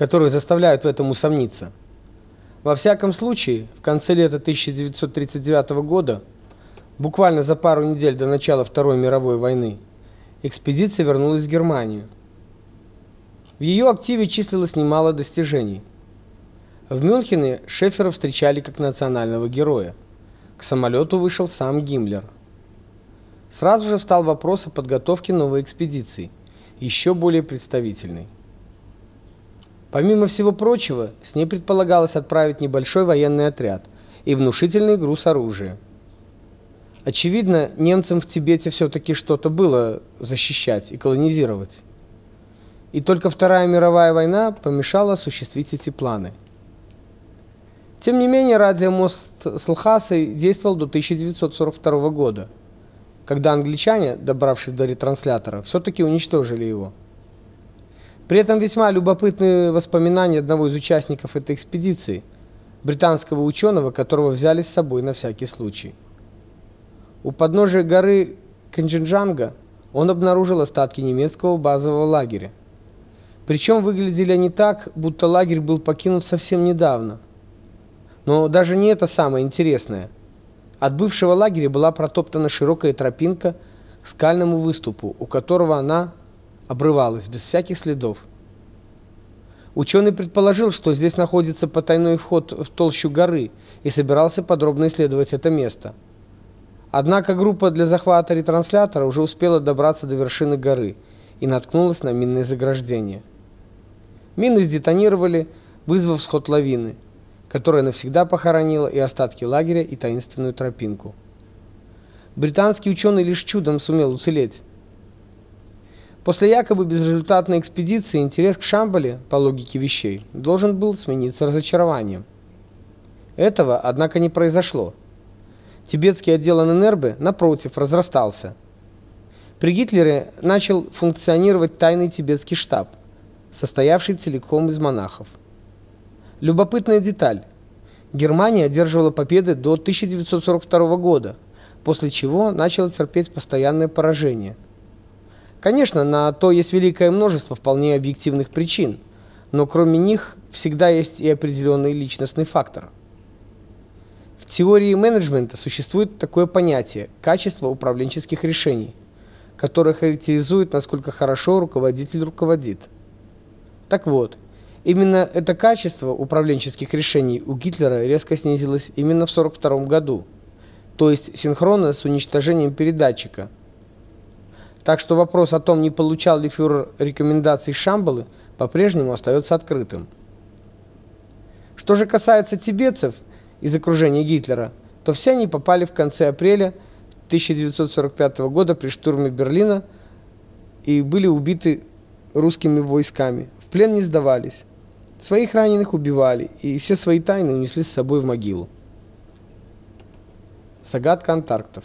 которые заставляют в этом усомниться. Во всяком случае, в конце лета 1939 года, буквально за пару недель до начала Второй мировой войны, экспедиция вернулась в Германию. В ее активе числилось немало достижений. В Мюнхене Шефера встречали как национального героя. К самолету вышел сам Гиммлер. Сразу же встал вопрос о подготовке новой экспедиции, еще более представительной. Помимо всего прочего, с ней предполагалось отправить небольшой военный отряд и внушительный груз оружия. Очевидно, немцам в Тибете все-таки что-то было защищать и колонизировать. И только Вторая мировая война помешала осуществить эти планы. Тем не менее, радиомост с Лхасой действовал до 1942 года, когда англичане, добравшись до ретранслятора, все-таки уничтожили его. При этом весьма любопытные воспоминания одного из участников этой экспедиции, британского ученого, которого взяли с собой на всякий случай. У подножия горы Канчжанга он обнаружил остатки немецкого базового лагеря. Причем выглядели они так, будто лагерь был покинут совсем недавно. Но даже не это самое интересное. От бывшего лагеря была протоптана широкая тропинка к скальному выступу, у которого она обрывалась без всяких следов. Ученый предположил, что здесь находится потайной вход в толщу горы и собирался подробно исследовать это место. Однако группа для захвата ретранслятора уже успела добраться до вершины горы и наткнулась на минное заграждение. Мины сдетонировали, вызвав сход лавины, которая навсегда похоронила и остатки лагеря, и таинственную тропинку. Британский ученый лишь чудом сумел уцелеть. После якобы безрезультатной экспедиции интерес к Шамбале, по логике вещей, должен был смениться разочарованием. Этого, однако, не произошло. Тибетский отдел ННРБ, напротив, разрастался. При Гитлере начал функционировать тайный тибетский штаб, состоявший целиком из монахов. Любопытная деталь. Германия одерживала победы до 1942 года, после чего начала терпеть постоянное поражение – Конечно, на то есть великое множество вполне объективных причин, но кроме них всегда есть и определенный личностный фактор. В теории менеджмента существует такое понятие качество управленческих решений, которое характеризует, насколько хорошо руководитель руководит. Так вот, именно это качество управленческих решений у Гитлера резко снизилось именно в 42 году, то есть синхронно с уничтожением передатчика – так что вопрос о том, не получал ли фюрер рекомендаций Шамбалы, по-прежнему остается открытым. Что же касается тибетцев из окружения Гитлера, то все они попали в конце апреля 1945 года при штурме Берлина и были убиты русскими войсками. В плен не сдавались. Своих раненых убивали, и все свои тайны унесли с собой в могилу. Загадка Антарктов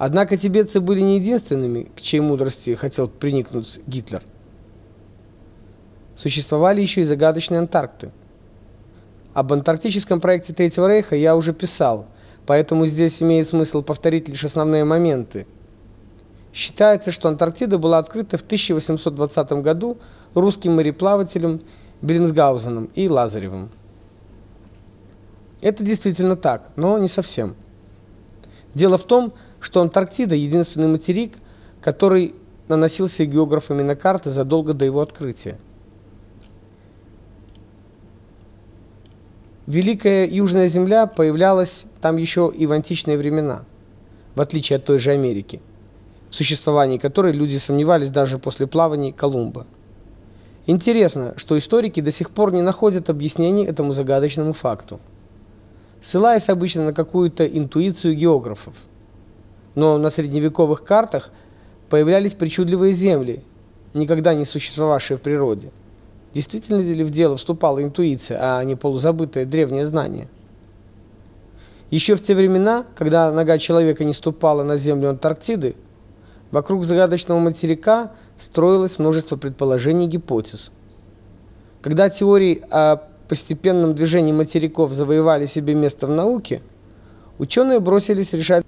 Однако тибетцы были не единственными, к чьей мудрости хотел приникнуть Гитлер. Существовали еще и загадочные Антаркты. Об антарктическом проекте Третьего Рейха я уже писал, поэтому здесь имеет смысл повторить лишь основные моменты. Считается, что Антарктида была открыта в 1820 году русским мореплавателем Беллинсгаузеном и Лазаревым. Это действительно так, но не совсем. Дело в том, что что Антарктида единственный материк, который наносился географами на карты задолго до его открытия. Великая Южная Земля появлялась там еще и в античные времена, в отличие от той же Америки, в существовании которой люди сомневались даже после плаваний Колумба. Интересно, что историки до сих пор не находят объяснений этому загадочному факту. Ссылаясь обычно на какую-то интуицию географов, но на средневековых картах появлялись причудливые земли, никогда не существовавшие в природе. Действительно ли в дело вступала интуиция, а не полузабытое древнее знание? Еще в те времена, когда нога человека не ступала на землю Антарктиды, вокруг загадочного материка строилось множество предположений и гипотез. Когда теории о постепенном движении материков завоевали себе место в науке, ученые бросились решать